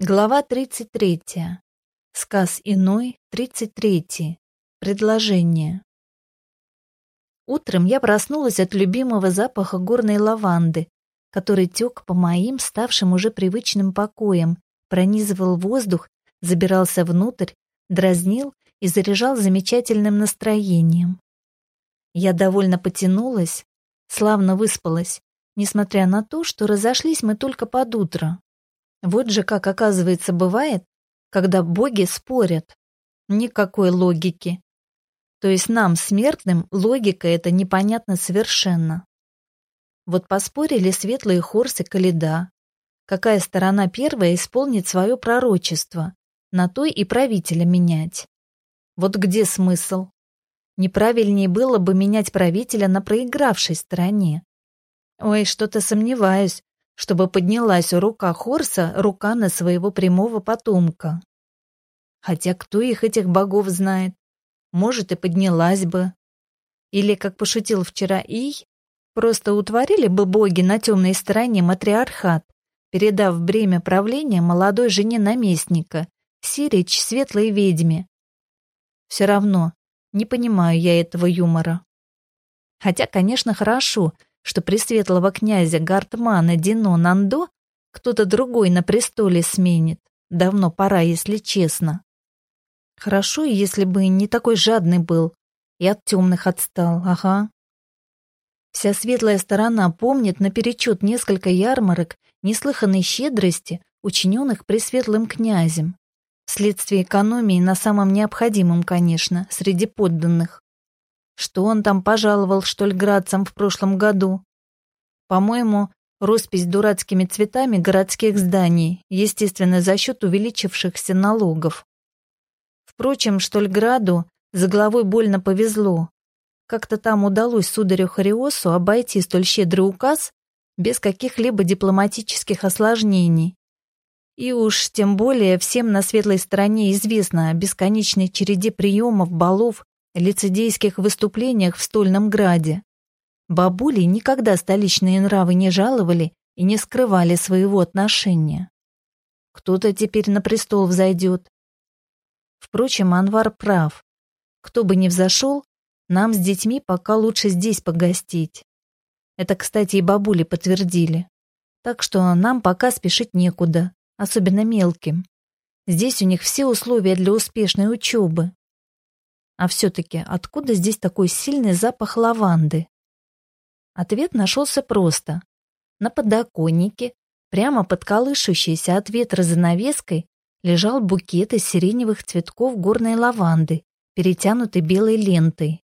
Глава 33. Сказ иной, 33. Предложение. Утром я проснулась от любимого запаха горной лаванды, который тек по моим, ставшим уже привычным покоям, пронизывал воздух, забирался внутрь, дразнил и заряжал замечательным настроением. Я довольно потянулась, славно выспалась, несмотря на то, что разошлись мы только под утро. Вот же как, оказывается, бывает, когда боги спорят. Никакой логики. То есть нам, смертным, логика это непонятно совершенно. Вот поспорили светлые хорсы Каледа. Какая сторона первая исполнит свое пророчество, на той и правителя менять. Вот где смысл? Неправильнее было бы менять правителя на проигравшей стороне. Ой, что-то сомневаюсь, чтобы поднялась рука Хорса рука на своего прямого потомка. Хотя кто их, этих богов, знает? Может, и поднялась бы. Или, как пошутил вчера Ий, просто утворили бы боги на темной стороне матриархат, передав бремя правления молодой жене наместника, Сирич светлой ведьме. Все равно, не понимаю я этого юмора. Хотя, конечно, хорошо, что пресветлого князя Гартмана Дино Нандо кто-то другой на престоле сменит. Давно пора, если честно. Хорошо, если бы не такой жадный был и от темных отстал, ага. Вся светлая сторона помнит наперечет несколько ярмарок неслыханной щедрости, учиненных пресветлым князем, вследствие экономии на самом необходимом, конечно, среди подданных. Что он там пожаловал штольградцам в прошлом году? По-моему, роспись дурацкими цветами городских зданий, естественно, за счет увеличившихся налогов. Впрочем, Штольграду за головой больно повезло. Как-то там удалось сударю Хариосу обойти столь щедрый указ без каких-либо дипломатических осложнений. И уж тем более всем на светлой стороне известно о бесконечной череде приемов, балов лицедейских выступлениях в Стольном Граде. Бабули никогда столичные нравы не жаловали и не скрывали своего отношения. Кто-то теперь на престол взойдет. Впрочем, Анвар прав. Кто бы ни взошел, нам с детьми пока лучше здесь погостить. Это, кстати, и бабули подтвердили. Так что нам пока спешить некуда, особенно мелким. Здесь у них все условия для успешной учебы. А все-таки откуда здесь такой сильный запах лаванды? Ответ нашелся просто. На подоконнике, прямо под колышущейся от ветра занавеской, лежал букет из сиреневых цветков горной лаванды, перетянутый белой лентой.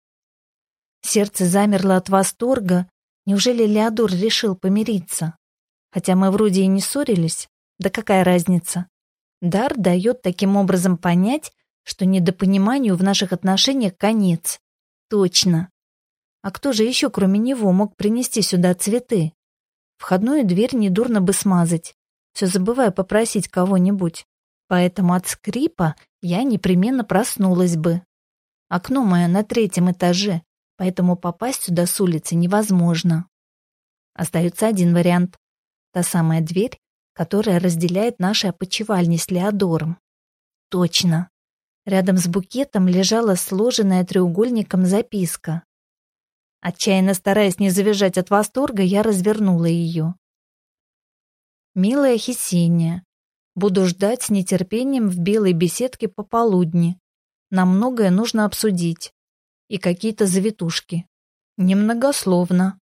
Сердце замерло от восторга. Неужели Леодор решил помириться? Хотя мы вроде и не ссорились. Да какая разница? Дар дает таким образом понять, что недопониманию в наших отношениях конец. Точно. А кто же еще, кроме него, мог принести сюда цветы? Входную дверь недурно бы смазать. Все забываю попросить кого-нибудь. Поэтому от скрипа я непременно проснулась бы. Окно мое на третьем этаже, поэтому попасть сюда с улицы невозможно. Остается один вариант. Та самая дверь, которая разделяет наши опочивальни с Леодором. Точно. Рядом с букетом лежала сложенная треугольником записка. Отчаянно стараясь не завизжать от восторга, я развернула ее. «Милая Хесения, буду ждать с нетерпением в белой беседке пополудни. Нам многое нужно обсудить. И какие-то завитушки. Немногословно.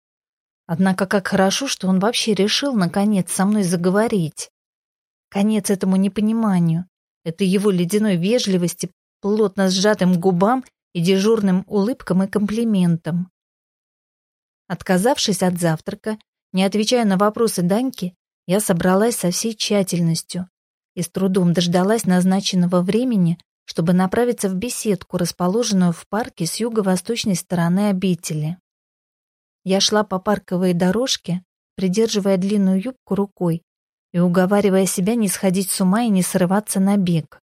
Однако как хорошо, что он вообще решил, наконец, со мной заговорить. Конец этому непониманию, это его ледяной вежливости, плотно сжатым губам и дежурным улыбкам и комплиментам. Отказавшись от завтрака, не отвечая на вопросы Даньки, я собралась со всей тщательностью и с трудом дождалась назначенного времени, чтобы направиться в беседку, расположенную в парке с юго-восточной стороны обители. Я шла по парковой дорожке, придерживая длинную юбку рукой и уговаривая себя не сходить с ума и не срываться на бег.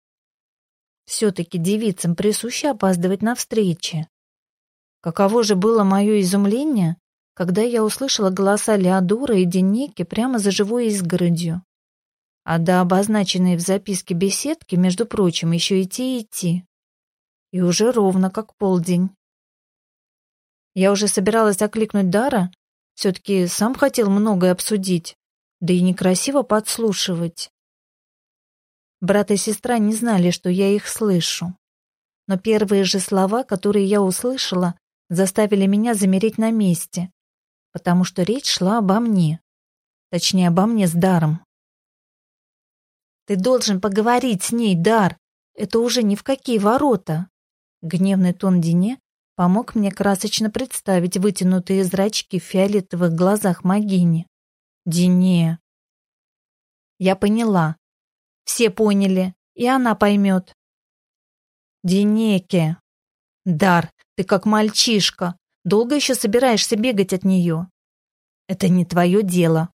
Все-таки девицам присуще опаздывать на встречи. Каково же было мое изумление, когда я услышала голоса Леодора и Денеки прямо за живой изгородью. А до обозначенной в записке беседки, между прочим, еще идти и идти. И уже ровно как полдень. Я уже собиралась окликнуть Дара, все-таки сам хотел многое обсудить, да и некрасиво подслушивать. Брат и сестра не знали, что я их слышу. Но первые же слова, которые я услышала, заставили меня замереть на месте, потому что речь шла обо мне. Точнее, обо мне с Даром. «Ты должен поговорить с ней, Дар! Это уже ни в какие ворота!» Гневный тон Дине помог мне красочно представить вытянутые зрачки в фиолетовых глазах Магини. «Дине!» Я поняла. Все поняли, и она поймет. Динеке. Дар, ты как мальчишка. Долго еще собираешься бегать от нее? Это не твое дело.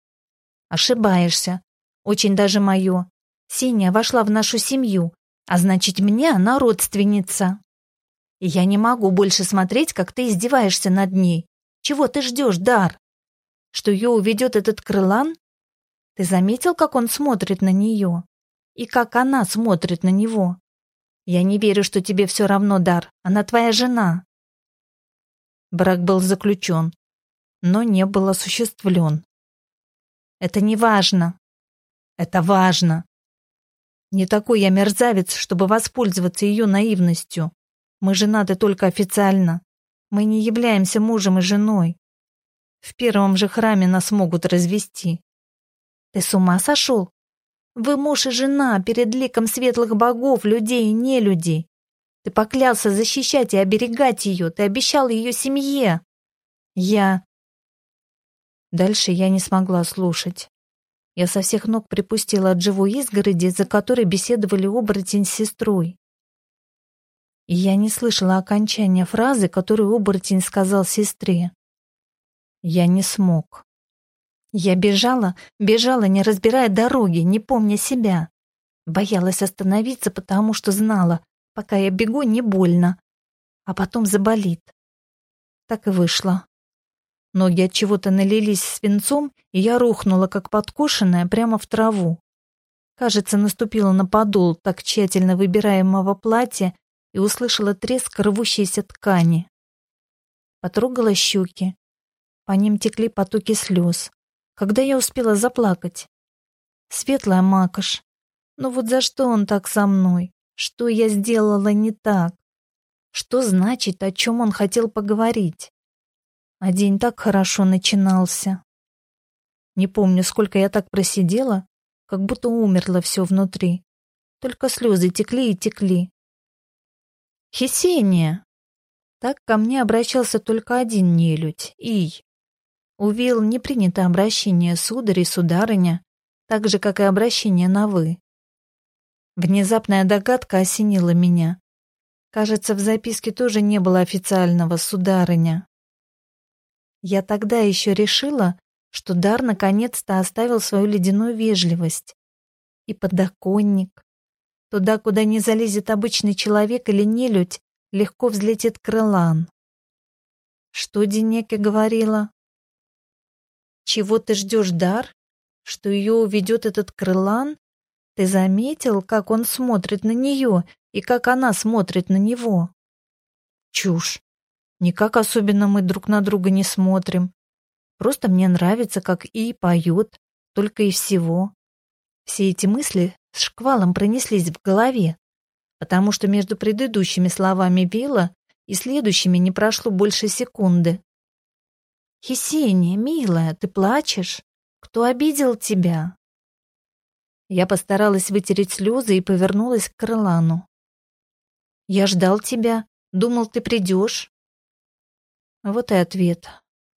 Ошибаешься. Очень даже мое. Синяя вошла в нашу семью, а значит, мне она родственница. И я не могу больше смотреть, как ты издеваешься над ней. Чего ты ждешь, Дар? Что ее уведет этот крылан? Ты заметил, как он смотрит на нее? И как она смотрит на него? Я не верю, что тебе все равно, Дар. Она твоя жена. Брак был заключен, но не был осуществлен. Это не важно. Это важно. Не такой я мерзавец, чтобы воспользоваться ее наивностью. Мы женаты только официально. Мы не являемся мужем и женой. В первом же храме нас могут развести. Ты с ума сошел? Вы муж и жена перед ликом светлых богов, людей и нелюдей. Ты поклялся защищать и оберегать ее, ты обещал ее семье. Я... Дальше я не смогла слушать. Я со всех ног припустила от живой изгороди, за которой беседовали оборотень с сестрой. И я не слышала окончания фразы, которую оборотень сказал сестре. Я не смог. Я бежала, бежала, не разбирая дороги, не помня себя. Боялась остановиться, потому что знала, пока я бегу, не больно, а потом заболит. Так и вышло. Ноги от чего-то налились свинцом, и я рухнула, как подкошенная, прямо в траву. Кажется, наступила на подол так тщательно выбираемого платья и услышала треск рвущейся ткани. Потрогала щеки. По ним текли потоки слез когда я успела заплакать. Светлая макаш. Ну вот за что он так со мной? Что я сделала не так? Что значит, о чем он хотел поговорить? А день так хорошо начинался. Не помню, сколько я так просидела, как будто умерло все внутри. Только слезы текли и текли. Хесения! Так ко мне обращался только один нелюдь, Ий. У Вил не принято обращение сударь и сударыня, так же, как и обращение на «вы». Внезапная догадка осенила меня. Кажется, в записке тоже не было официального «сударыня». Я тогда еще решила, что Дар наконец-то оставил свою ледяную вежливость. И подоконник. Туда, куда не залезет обычный человек или нелюдь, легко взлетит крылан. Что Денеке говорила? Чего ты ждешь, Дар? Что ее уведет этот крылан? Ты заметил, как он смотрит на нее и как она смотрит на него? Чушь. Никак особенно мы друг на друга не смотрим. Просто мне нравится, как И поет, только и всего. Все эти мысли с шквалом пронеслись в голове, потому что между предыдущими словами Вилла и следующими не прошло больше секунды. «Хесения, милая, ты плачешь? Кто обидел тебя?» Я постаралась вытереть слезы и повернулась к Крылану. «Я ждал тебя. Думал, ты придешь». Вот и ответ.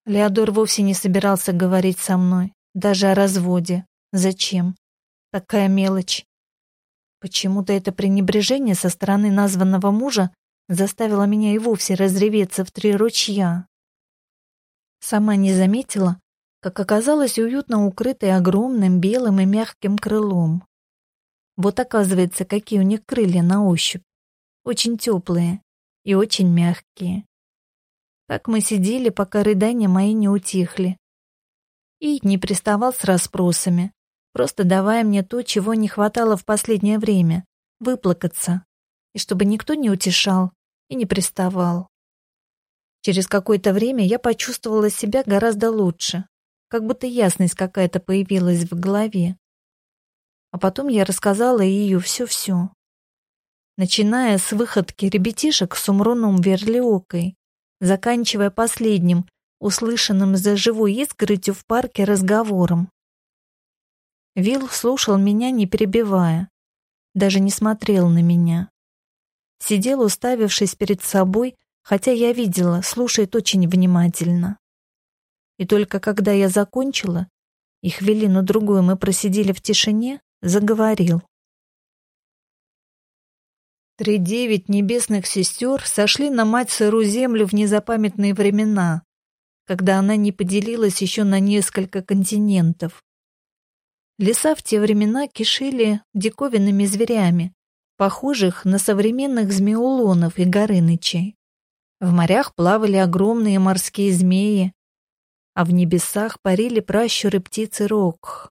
Леодор вовсе не собирался говорить со мной, даже о разводе. Зачем? Такая мелочь. Почему-то это пренебрежение со стороны названного мужа заставило меня и вовсе разреветься в три ручья. Сама не заметила, как оказалась уютно укрытой огромным белым и мягким крылом. Вот оказывается, какие у них крылья на ощупь. Очень теплые и очень мягкие. Так мы сидели, пока рыдания мои не утихли. И не приставал с расспросами. просто давая мне то, чего не хватало в последнее время — выплакаться, и чтобы никто не утешал и не приставал. Через какое-то время я почувствовала себя гораздо лучше, как будто ясность какая-то появилась в голове. А потом я рассказала ее все-все. Начиная с выходки ребятишек с Умроном Верлиокой, заканчивая последним, услышанным за живой изгородью в парке разговором. Вилл слушал меня, не перебивая, даже не смотрел на меня. Сидел, уставившись перед собой, хотя я видела, слушает очень внимательно. И только когда я закончила, и хвилину другую мы просидели в тишине, заговорил. Три девять небесных сестер сошли на мать сыру землю в незапамятные времена, когда она не поделилась еще на несколько континентов. Леса в те времена кишили диковинными зверями, похожих на современных змеулонов и горынычей. В морях плавали огромные морские змеи, а в небесах парили пращуры птицы Рокх.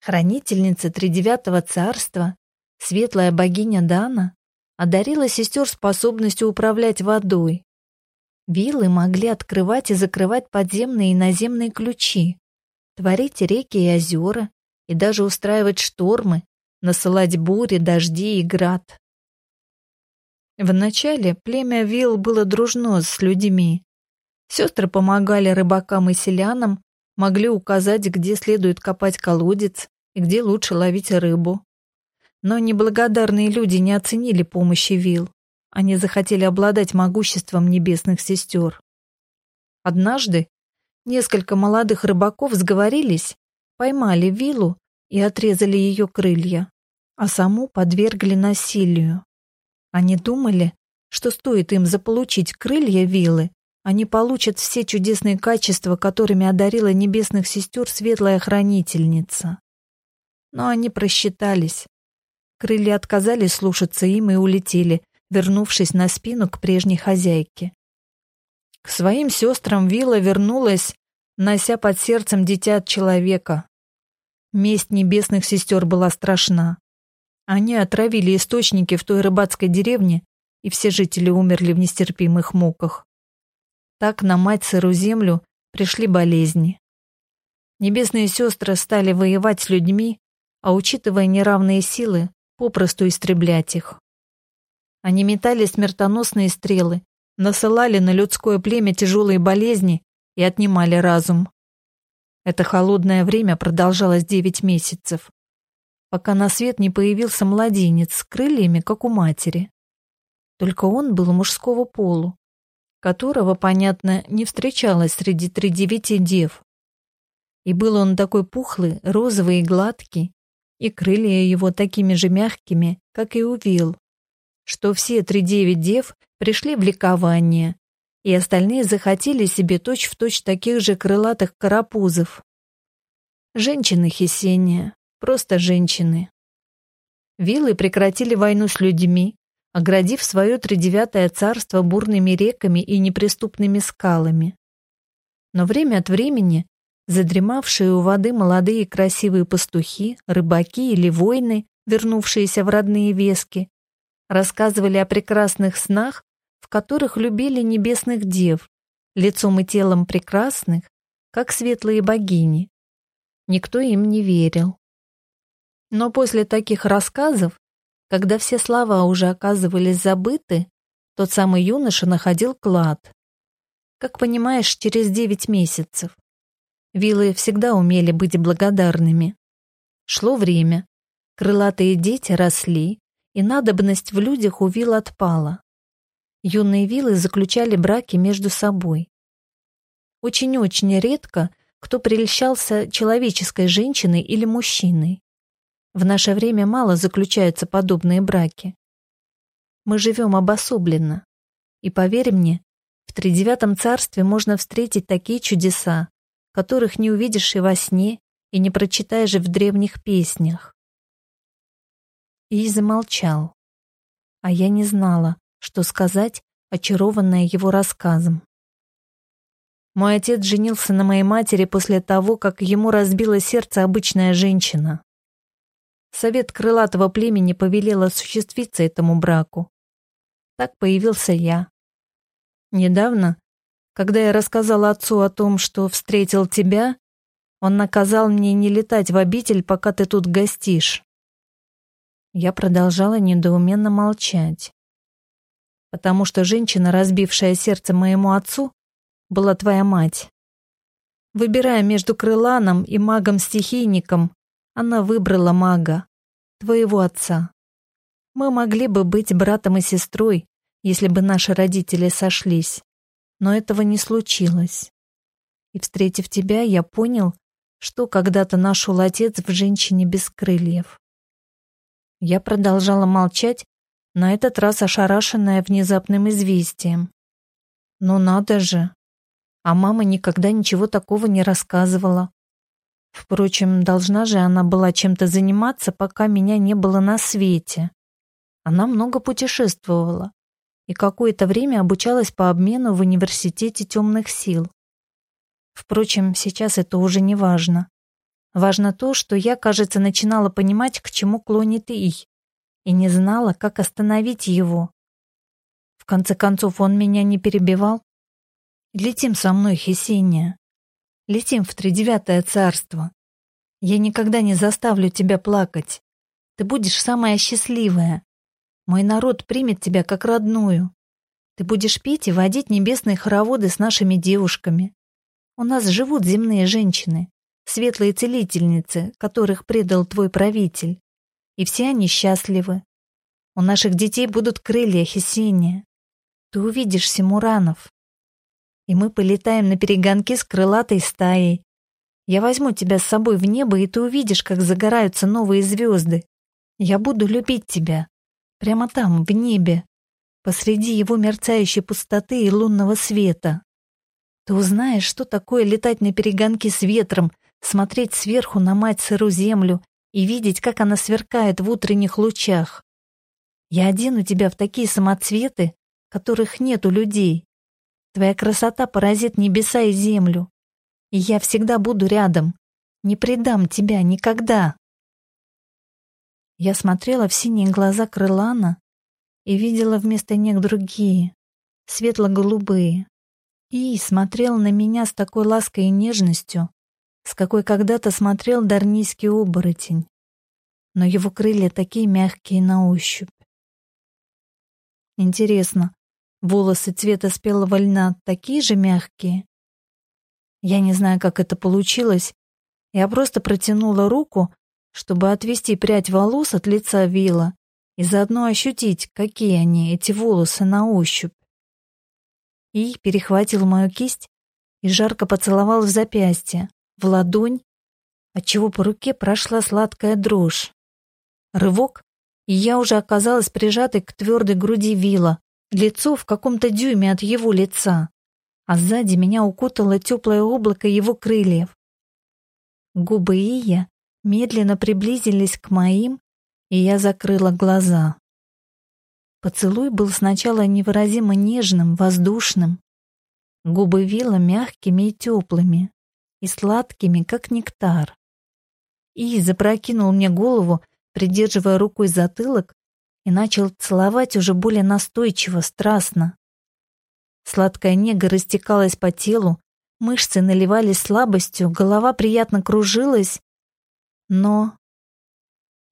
Хранительница Тридевятого царства, светлая богиня Дана, одарила сестер способностью управлять водой. Вилы могли открывать и закрывать подземные и наземные ключи, творить реки и озера, и даже устраивать штормы, насылать бури, дожди и град. Вначале племя Вил было дружно с людьми. Сестры помогали рыбакам и селянам, могли указать, где следует копать колодец и где лучше ловить рыбу. Но неблагодарные люди не оценили помощи Вил. Они захотели обладать могуществом небесных сестер. Однажды несколько молодых рыбаков сговорились, поймали Вилу и отрезали ее крылья, а саму подвергли насилию. Они думали, что стоит им заполучить крылья вилы, они получат все чудесные качества, которыми одарила небесных сестер светлая хранительница. Но они просчитались. Крылья отказались слушаться им и улетели, вернувшись на спину к прежней хозяйке. К своим сестрам Вилла вернулась, нося под сердцем дитя от человека. Месть небесных сестер была страшна. Они отравили источники в той рыбацкой деревне, и все жители умерли в нестерпимых муках. Так на мать сыру землю пришли болезни. Небесные сестры стали воевать с людьми, а учитывая неравные силы, попросту истреблять их. Они метали смертоносные стрелы, насылали на людское племя тяжелые болезни и отнимали разум. Это холодное время продолжалось девять месяцев пока на свет не появился младенец с крыльями, как у матери. Только он был мужского полу, которого, понятно, не встречалось среди тридевяти дев. И был он такой пухлый, розовый и гладкий, и крылья его такими же мягкими, как и у вил, что все три девять дев пришли в ликование, и остальные захотели себе точь-в-точь точь таких же крылатых карапузов. Женщины Хесения, Просто женщины. Виллы прекратили войну с людьми, оградив свое тридевятое царство бурными реками и неприступными скалами. Но время от времени задремавшие у воды молодые красивые пастухи, рыбаки или воины, вернувшиеся в родные вески, рассказывали о прекрасных снах, в которых любили небесных дев, лицом и телом прекрасных, как светлые богини. Никто им не верил. Но после таких рассказов, когда все слова уже оказывались забыты, тот самый юноша находил клад. Как понимаешь, через девять месяцев. Вилы всегда умели быть благодарными. Шло время. Крылатые дети росли, и надобность в людях у вил отпала. Юные вилы заключали браки между собой. Очень-очень редко кто прельщался человеческой женщиной или мужчиной. В наше время мало заключаются подобные браки. Мы живем обособленно. И поверь мне, в тридевятом царстве можно встретить такие чудеса, которых не увидишь и во сне, и не прочитаешь в древних песнях. И замолчал. А я не знала, что сказать, очарованная его рассказом. Мой отец женился на моей матери после того, как ему разбило сердце обычная женщина. Совет крылатого племени повелел осуществиться этому браку. Так появился я. Недавно, когда я рассказала отцу о том, что встретил тебя, он наказал мне не летать в обитель, пока ты тут гостишь. Я продолжала недоуменно молчать. Потому что женщина, разбившая сердце моему отцу, была твоя мать. Выбирая между крыланом и магом-стихийником, она выбрала мага, твоего отца. Мы могли бы быть братом и сестрой, если бы наши родители сошлись, но этого не случилось. И, встретив тебя, я понял, что когда-то нашел отец в женщине без крыльев. Я продолжала молчать, на этот раз ошарашенная внезапным известием. «Ну надо же! а мама никогда ничего такого не рассказывала. Впрочем, должна же она была чем-то заниматься, пока меня не было на свете. Она много путешествовала и какое-то время обучалась по обмену в университете темных сил. Впрочем, сейчас это уже не важно. Важно то, что я, кажется, начинала понимать, к чему клонит Ий, и не знала, как остановить его. В конце концов, он меня не перебивал, Летим со мной, Хесения. Летим в тридевятое царство. Я никогда не заставлю тебя плакать. Ты будешь самая счастливая. Мой народ примет тебя как родную. Ты будешь петь и водить небесные хороводы с нашими девушками. У нас живут земные женщины, светлые целительницы, которых предал твой правитель. И все они счастливы. У наших детей будут крылья Хесения. Ты увидишь Симуранов и мы полетаем на перегонки с крылатой стаей. Я возьму тебя с собой в небо, и ты увидишь, как загораются новые звезды. Я буду любить тебя. Прямо там, в небе, посреди его мерцающей пустоты и лунного света. Ты узнаешь, что такое летать на перегонки с ветром, смотреть сверху на мать сыру землю и видеть, как она сверкает в утренних лучах. Я одену тебя в такие самоцветы, которых нет у людей. Твоя красота поразит небеса и землю. И я всегда буду рядом. Не предам тебя никогда. Я смотрела в синие глаза крылана и видела вместо них другие, светло-голубые. И смотрел на меня с такой лаской и нежностью, с какой когда-то смотрел дарнийский оборотень. Но его крылья такие мягкие на ощупь. Интересно, Волосы цвета спелого льна такие же мягкие. Я не знаю, как это получилось. Я просто протянула руку, чтобы отвести прядь волос от лица Вилла и заодно ощутить, какие они, эти волосы, на ощупь. И перехватил мою кисть и жарко поцеловал в запястье, в ладонь, отчего по руке прошла сладкая дрожь. Рывок, и я уже оказалась прижатой к твердой груди Вилла, лицо в каком-то дюйме от его лица, а сзади меня укутало теплое облако его крыльев. Губы Ия медленно приблизились к моим, и я закрыла глаза. Поцелуй был сначала невыразимо нежным, воздушным. Губы Вилла мягкими и теплыми, и сладкими, как нектар. И запрокинул мне голову, придерживая рукой затылок, и начал целовать уже более настойчиво, страстно. Сладкая нега растекалась по телу, мышцы наливались слабостью, голова приятно кружилась, но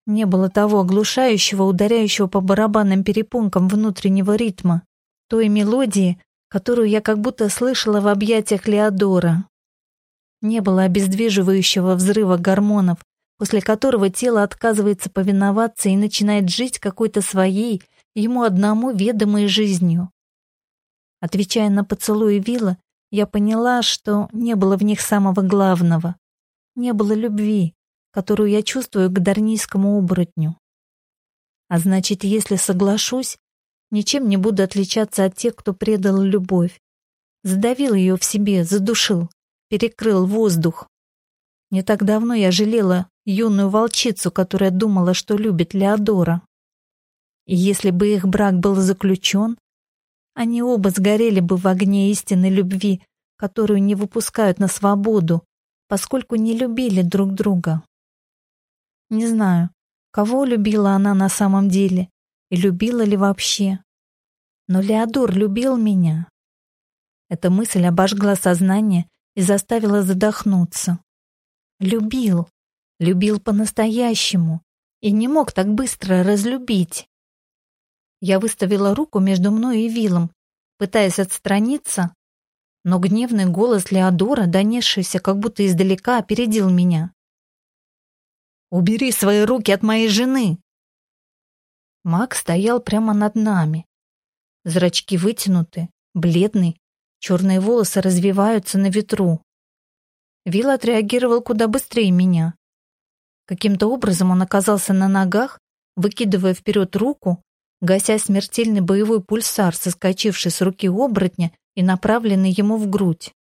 не было того оглушающего, ударяющего по барабанным перепонкам внутреннего ритма, той мелодии, которую я как будто слышала в объятиях Леодора. Не было обездвиживающего взрыва гормонов, после которого тело отказывается повиноваться и начинает жить какой-то своей, ему одному ведомой жизнью. Отвечая на поцелуи Вилла, я поняла, что не было в них самого главного. Не было любви, которую я чувствую к дарнийскому оборотню. А значит, если соглашусь, ничем не буду отличаться от тех, кто предал любовь. Задавил ее в себе, задушил, перекрыл воздух. Не так давно я жалела юную волчицу, которая думала, что любит Леодора. И если бы их брак был заключен, они оба сгорели бы в огне истинной любви, которую не выпускают на свободу, поскольку не любили друг друга. Не знаю, кого любила она на самом деле и любила ли вообще. Но Леодор любил меня. Эта мысль обожгла сознание и заставила задохнуться. Любил, любил по-настоящему и не мог так быстро разлюбить. Я выставила руку между мной и Вилом, пытаясь отстраниться, но гневный голос Леодора, донесшийся как будто издалека, опередил меня. «Убери свои руки от моей жены!» Маг стоял прямо над нами. Зрачки вытянуты, бледный, черные волосы развиваются на ветру. Вил отреагировал куда быстрее меня. Каким-то образом он оказался на ногах, выкидывая вперед руку, гася смертельный боевой пульсар, соскочивший с руки оборотня и направленный ему в грудь.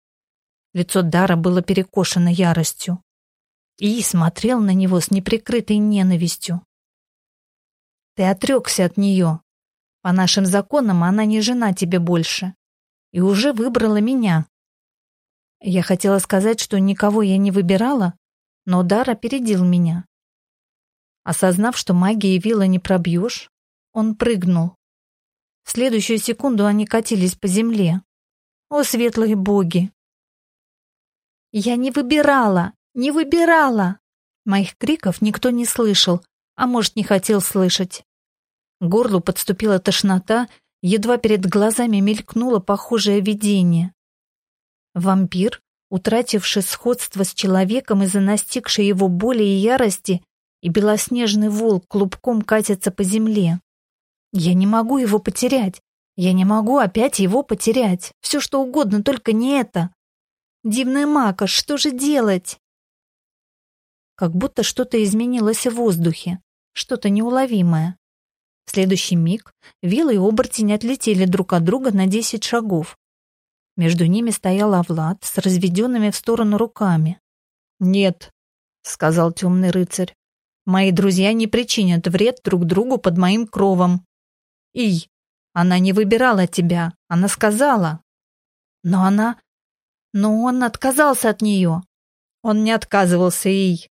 Лицо Дара было перекошено яростью. И смотрел на него с неприкрытой ненавистью. «Ты отрекся от нее. По нашим законам она не жена тебе больше. И уже выбрала меня». Я хотела сказать, что никого я не выбирала, но Дар опередил меня. Осознав, что магией вилла не пробьешь, он прыгнул. В следующую секунду они катились по земле. О, светлые боги! Я не выбирала, не выбирала! Моих криков никто не слышал, а может, не хотел слышать. Горлу подступила тошнота, едва перед глазами мелькнуло похожее видение. Вампир, утративший сходство с человеком из-за настигшей его боли и ярости, и белоснежный волк клубком катится по земле. Я не могу его потерять. Я не могу опять его потерять. Все что угодно, только не это. Дивная мака, что же делать? Как будто что-то изменилось в воздухе, что-то неуловимое. В следующий миг вилла и оборотень отлетели друг от друга на десять шагов. Между ними стоял Авлад с разведенными в сторону руками. «Нет», — сказал темный рыцарь, — «мои друзья не причинят вред друг другу под моим кровом. Ий, она не выбирала тебя, она сказала. Но она... Но он отказался от нее. Он не отказывался, Ий.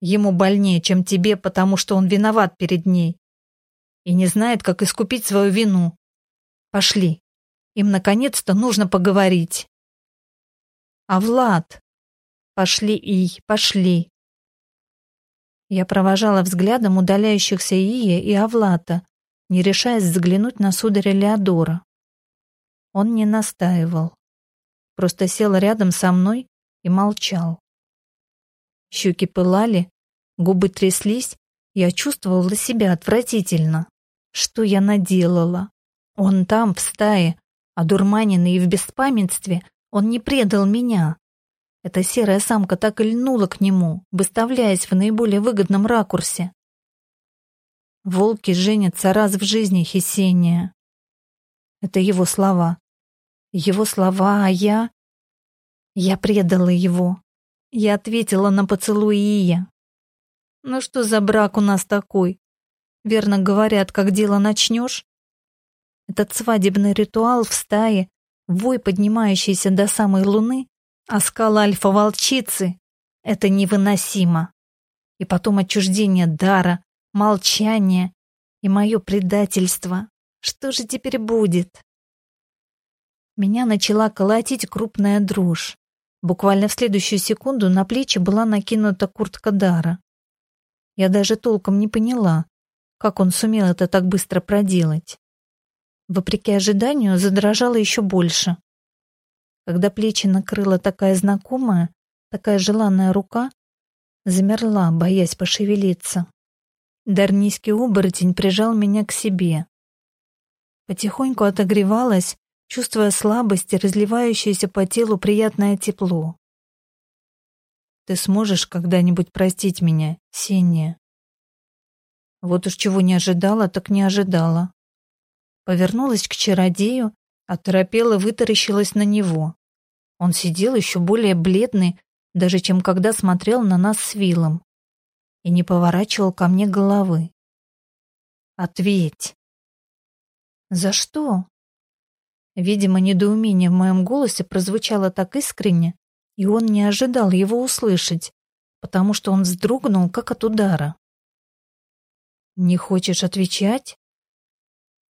Ему больнее, чем тебе, потому что он виноват перед ней. И не знает, как искупить свою вину. Пошли. Им наконец-то нужно поговорить. А Влад? Пошли, Ий, пошли. Я провожала взглядом удаляющихся Ия и Авлата, не решаясь заглянуть на сударя Леодора. Он не настаивал. Просто сел рядом со мной и молчал. Щеки пылали, губы тряслись, я чувствовала себя отвратительно. Что я наделала? Он там, в стае, одурманенный и в беспамятстве, он не предал меня. Эта серая самка так и льнула к нему, выставляясь в наиболее выгодном ракурсе. Волки женятся раз в жизни, Хесения. Это его слова. Его слова, а я... Я предала его. Я ответила на поцелуй Ия. Ну что за брак у нас такой? Верно говорят, как дело начнешь? Этот свадебный ритуал в стае, вой, поднимающийся до самой луны, а скала альфа-волчицы — это невыносимо. И потом отчуждение дара, молчание и мое предательство. Что же теперь будет? Меня начала колотить крупная дрожь. Буквально в следующую секунду на плечи была накинута куртка Дара. Я даже толком не поняла, как он сумел это так быстро проделать. Вопреки ожиданию, задрожала еще больше. Когда плечи накрыла такая знакомая, такая желанная рука, замерла, боясь пошевелиться. Дарнийский оборотень прижал меня к себе. Потихоньку отогревалась, чувствуя слабость и разливающееся по телу приятное тепло. «Ты сможешь когда-нибудь простить меня, Синяя?» Вот уж чего не ожидала, так не ожидала. Повернулась к чародею, оторопела, вытаращилась на него. Он сидел еще более бледный, даже чем когда смотрел на нас с Виллом и не поворачивал ко мне головы. «Ответь!» «За что?» Видимо, недоумение в моем голосе прозвучало так искренне, и он не ожидал его услышать, потому что он вздрогнул, как от удара. «Не хочешь отвечать?»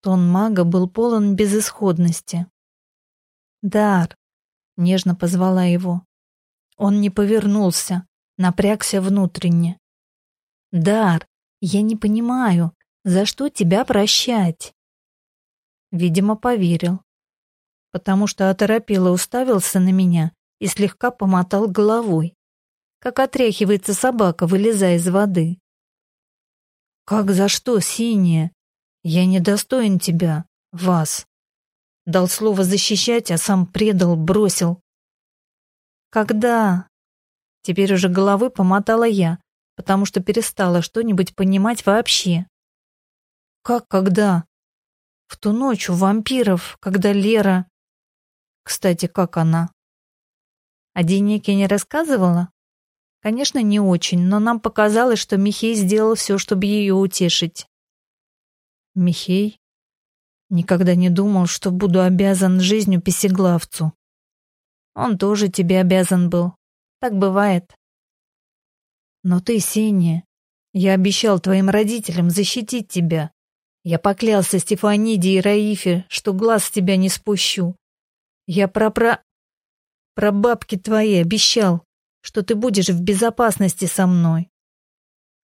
Тон мага был полон безысходности. «Дар!» — нежно позвала его. Он не повернулся, напрягся внутренне. «Дар, я не понимаю, за что тебя прощать?» Видимо, поверил потому что оторопело уставился на меня и слегка помотал головой, как отряхивается собака, вылезая из воды. «Как за что, синяя? Я недостоин тебя, вас!» Дал слово защищать, а сам предал, бросил. «Когда?» Теперь уже головой помотала я, потому что перестала что-нибудь понимать вообще. «Как когда?» В ту ночь у вампиров, когда Лера... Кстати, как она? А Денеке не рассказывала? Конечно, не очень, но нам показалось, что Михей сделал все, чтобы ее утешить. Михей? Никогда не думал, что буду обязан жизнью песеглавцу. Он тоже тебе обязан был. Так бывает. Но ты, Сеня, я обещал твоим родителям защитить тебя. Я поклялся Стефаниде и Раифе, что глаз с тебя не спущу. Я про про... Про бабки твои обещал, что ты будешь в безопасности со мной.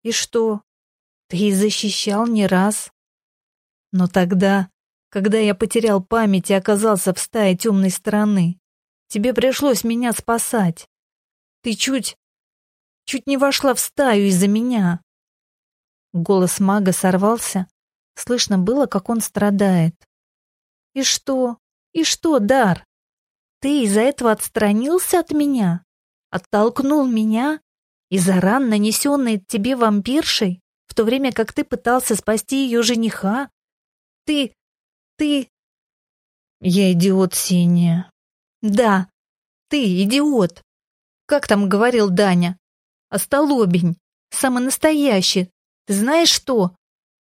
И что? Ты защищал не раз. Но тогда, когда я потерял память и оказался в стае темной стороны, тебе пришлось меня спасать. Ты чуть... чуть не вошла в стаю из-за меня. Голос мага сорвался. Слышно было, как он страдает. И что? И что, Дар? Ты из-за этого отстранился от меня? Оттолкнул меня? Из-за ран, нанесенной тебе вампиршей, в то время как ты пытался спасти ее жениха? Ты... ты... Я идиот, Синяя. Да, ты идиот. Как там говорил Даня? Остолобень. Самый настоящий. Ты знаешь что?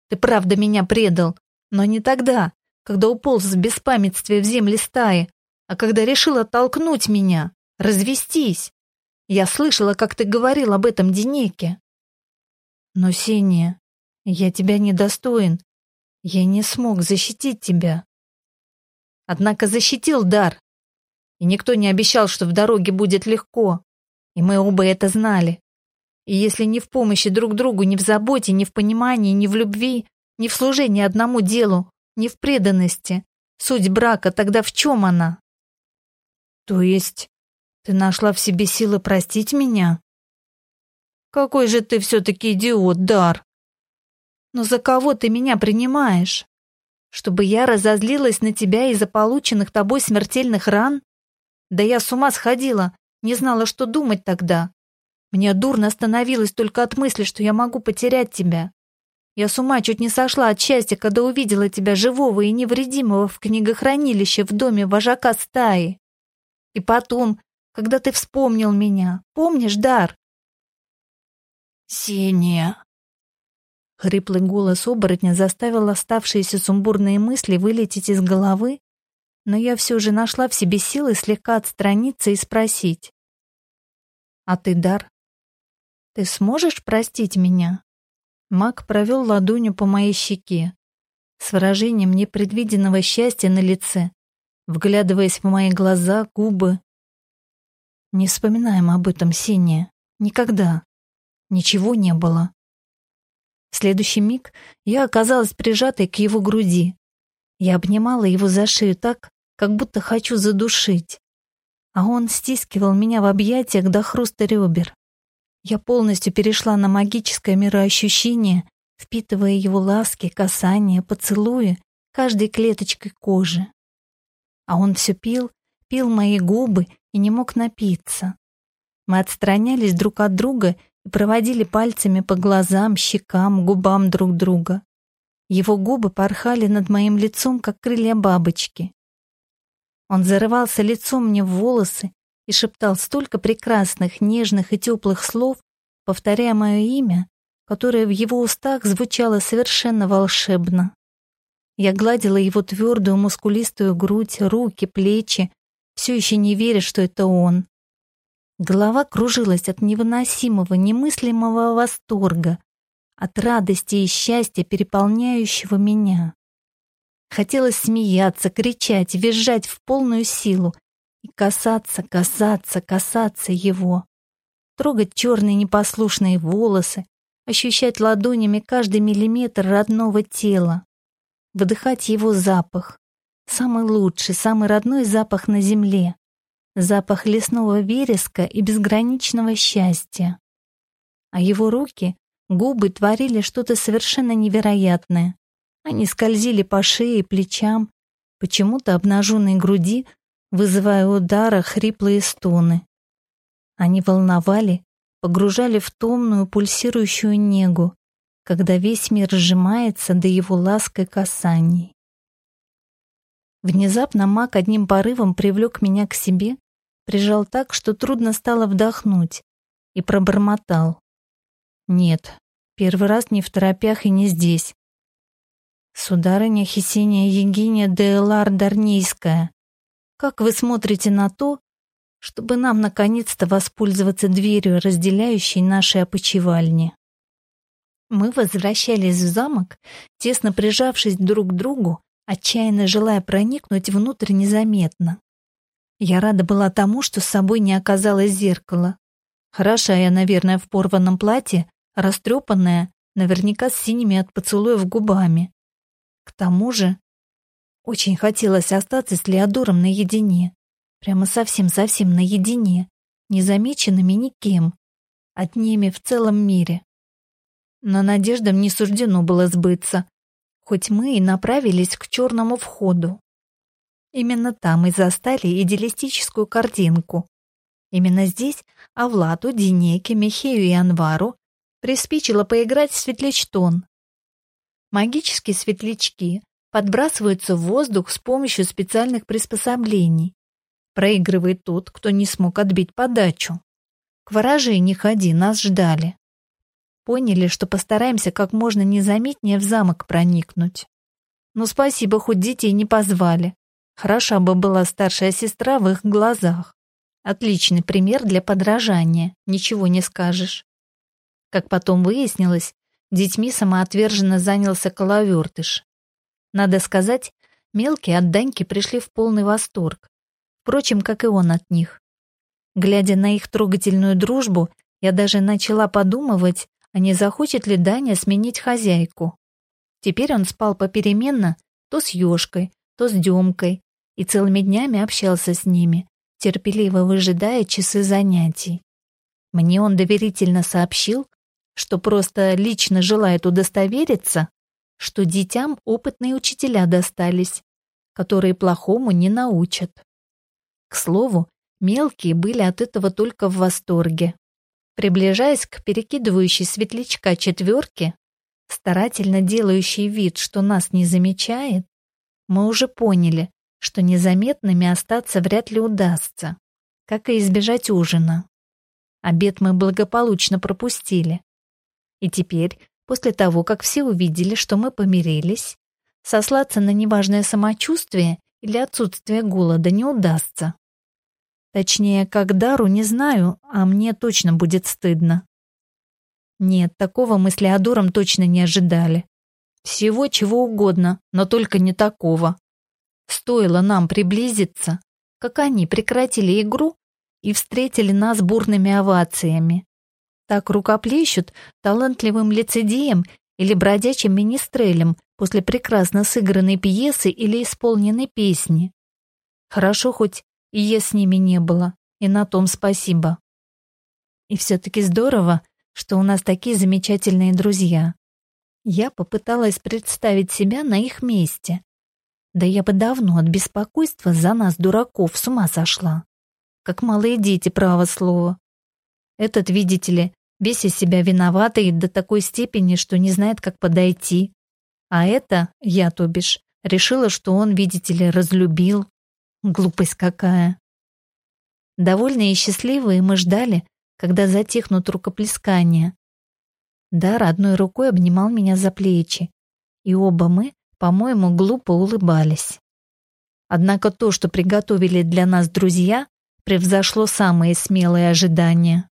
Ты правда меня предал, но не тогда, когда уполз в беспамятстве в земли стаи, а когда решил оттолкнуть меня, развестись. Я слышала, как ты говорил об этом Денеке. Но, Синяя, я тебя недостоин. Я не смог защитить тебя. Однако защитил дар. И никто не обещал, что в дороге будет легко. И мы оба это знали. И если не в помощи друг другу, ни в заботе, ни в понимании, ни в любви, ни в служении одному делу, ни в преданности, суть брака, тогда в чем она? То есть ты нашла в себе силы простить меня? Какой же ты все-таки идиот, Дар. Но за кого ты меня принимаешь? Чтобы я разозлилась на тебя из-за полученных тобой смертельных ран? Да я с ума сходила, не знала, что думать тогда. Мне дурно становилось только от мысли, что я могу потерять тебя. Я с ума чуть не сошла от счастья, когда увидела тебя живого и невредимого в книгохранилище в доме вожака стаи. И потом, когда ты вспомнил меня, помнишь, Дар? Синяя. Хриплый голос оборотня заставил оставшиеся сумбурные мысли вылететь из головы, но я все же нашла в себе силы слегка отстраниться и спросить. «А ты, Дар, ты сможешь простить меня?» Маг провел ладонью по моей щеке, с выражением непредвиденного счастья на лице, вглядываясь в мои глаза, губы. Не вспоминаем об этом, Синяя. Никогда. Ничего не было. В следующий миг я оказалась прижатой к его груди. Я обнимала его за шею так, как будто хочу задушить. А он стискивал меня в объятиях до хруста ребер. Я полностью перешла на магическое мироощущение, впитывая его ласки, касания, поцелуи каждой клеточкой кожи. А он все пил, пил мои губы и не мог напиться. Мы отстранялись друг от друга проводили пальцами по глазам, щекам, губам друг друга. Его губы порхали над моим лицом, как крылья бабочки. Он зарывался лицом мне в волосы и шептал столько прекрасных, нежных и теплых слов, повторяя мое имя, которое в его устах звучало совершенно волшебно. Я гладила его твердую мускулистую грудь, руки, плечи, все еще не веря, что это он. Голова кружилась от невыносимого, немыслимого восторга, от радости и счастья, переполняющего меня. Хотелось смеяться, кричать, визжать в полную силу и касаться, касаться, касаться его. Трогать черные непослушные волосы, ощущать ладонями каждый миллиметр родного тела, вдыхать его запах. Самый лучший, самый родной запах на земле. Запах лесного вереска и безграничного счастья. А его руки, губы творили что-то совершенно невероятное. Они скользили по шее и плечам, почему-то обнаженной груди, вызывая удара хриплые стоны. Они волновали, погружали в томную пульсирующую негу, когда весь мир сжимается до его лаской касаний. Внезапно маг одним порывом привлек меня к себе, прижал так, что трудно стало вдохнуть, и пробормотал. «Нет, первый раз не в торопях и не здесь. Сударыня Хесения Егиния де Элар Дарнийская, как вы смотрите на то, чтобы нам наконец-то воспользоваться дверью, разделяющей наши опочивальни?» Мы возвращались в замок, тесно прижавшись друг к другу, отчаянно желая проникнуть внутрь незаметно. Я рада была тому, что с собой не оказалось зеркала. Хороша я, наверное, в порванном платье, растрепанная, наверняка с синими от поцелуев губами. К тому же, очень хотелось остаться с Леодором наедине. Прямо совсем-совсем наедине, незамеченными никем, одними в целом мире. Но надеждам не суждено было сбыться, хоть мы и направились к черному входу. Именно там и застали идеалистическую картинку. Именно здесь Авлату, Динеке, Михею и Анвару приспичило поиграть в светлячтон, Магические светлячки подбрасываются в воздух с помощью специальных приспособлений. Проигрывает тот, кто не смог отбить подачу. К ворожей не ходи, нас ждали. Поняли, что постараемся как можно незаметнее в замок проникнуть. Но спасибо, хоть детей не позвали. Хороша бы была старшая сестра в их глазах. Отличный пример для подражания, ничего не скажешь. Как потом выяснилось, Детьми самоотверженно занялся коловертыш. Надо сказать, мелкие от Даньки пришли в полный восторг. Впрочем, как и он от них. Глядя на их трогательную дружбу, я даже начала подумывать, а не захочет ли Даня сменить хозяйку. Теперь он спал попеременно то с Ёшкой, то с Дёмкой и целыми днями общался с ними, терпеливо выжидая часы занятий. Мне он доверительно сообщил, что просто лично желает удостовериться, что детям опытные учителя достались, которые плохому не научат. К слову, мелкие были от этого только в восторге. Приближаясь к перекидывающей светлячка четверке, старательно делающей вид, что нас не замечает, мы уже поняли, что незаметными остаться вряд ли удастся, как и избежать ужина. Обед мы благополучно пропустили. И теперь, после того, как все увидели, что мы помирились, сослаться на неважное самочувствие или отсутствие голода не удастся. Точнее, как Дару не знаю, а мне точно будет стыдно. Нет, такого мы с Леодором точно не ожидали. Всего чего угодно, но только не такого. Стоило нам приблизиться, как они прекратили игру и встретили нас бурными овациями. Так рукоплещут талантливым лицедеем или бродячим министрелем после прекрасно сыгранной пьесы или исполненной песни. Хорошо хоть и я с ними не было, и на том спасибо. И все-таки здорово, что у нас такие замечательные друзья. Я попыталась представить себя на их месте. Да я бы давно от беспокойства за нас, дураков, с ума сошла. Как малые дети, право слово. Этот, видите ли, весь из себя виноватый до такой степени, что не знает, как подойти. А это, я, то бишь, решила, что он, видите ли, разлюбил. Глупость какая. Довольные и счастливые мы ждали, когда затихнут рукоплескания. Дар одной рукой обнимал меня за плечи, и оба мы по-моему, глупо улыбались. Однако то, что приготовили для нас друзья, превзошло самые смелые ожидания.